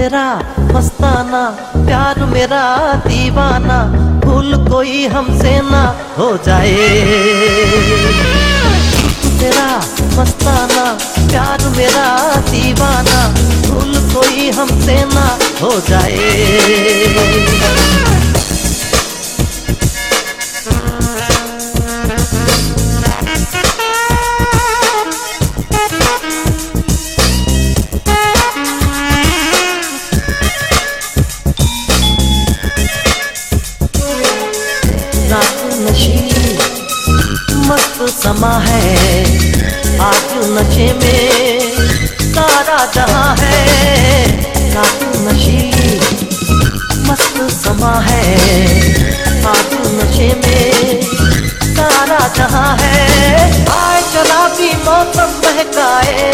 तेरा मस्ताना प्यार मेरा दीवाना, भूल कोई हमसे ना हो जाए। तेरा मस्ताना प्यार मेरा दीवाना, भूल कोई हमसे ना हो जाए। है नशे में सारा जहाँ है रात नशी मस्त समा है। आज नशे में सारा जहाँ है, आए शराबी मौसम बहकाए।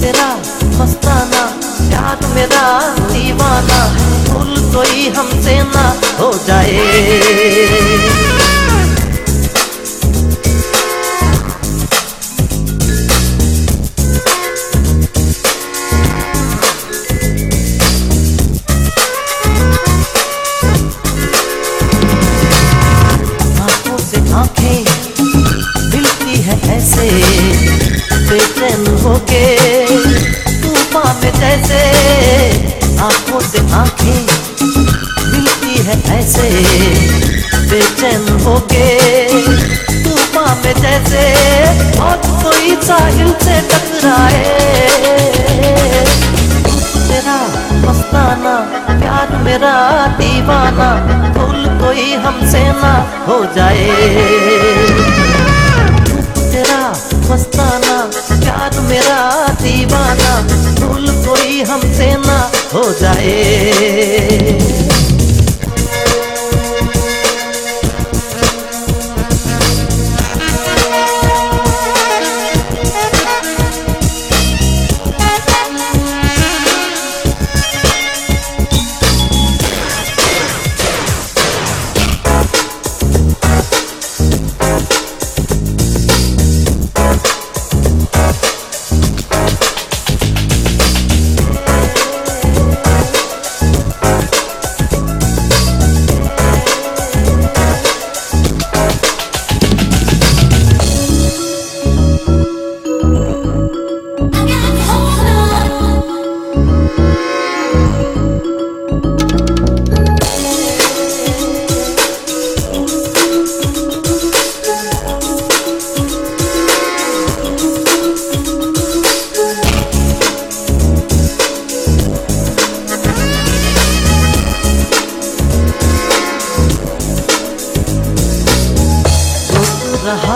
तेरा मस्ताना प्यार मेरा दीवाना भूल कोई हमसे ना हो जाए। ऐसे बेचैन होके, तूफ़ान में जैसे और कोई साहिल से टकराए। तेरा मस्ताना प्यार मेरा दीवाना, भूल कोई हमसे ना हो जाए। तेरा मस्ताना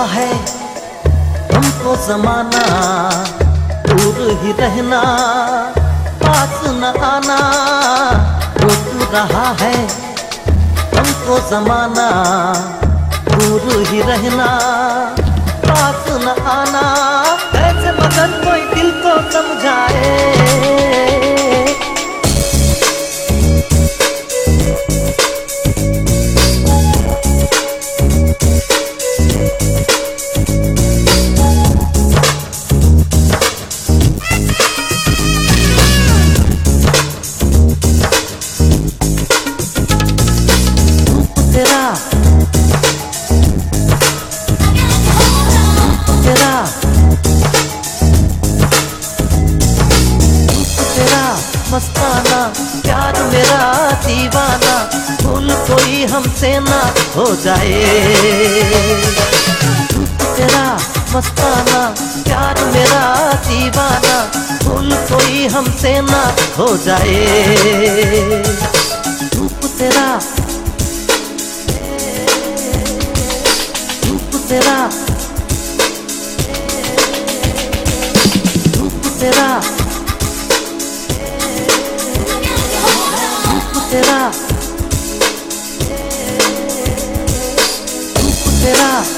है। हमको जमाना दूर ही रहना, पास न आना, रोक रहा है। हमको जमाना दूर ही रहना, पास न आना मस्ताना, प्यार मेरा दीवाना, भूल कोई हमसे ना हो जाए। तेरा मस्ताना, प्यार मेरा दीवाना, भूल कोई हमसे ना हो जाए। तेरा रूप तेरा। será? Tu será?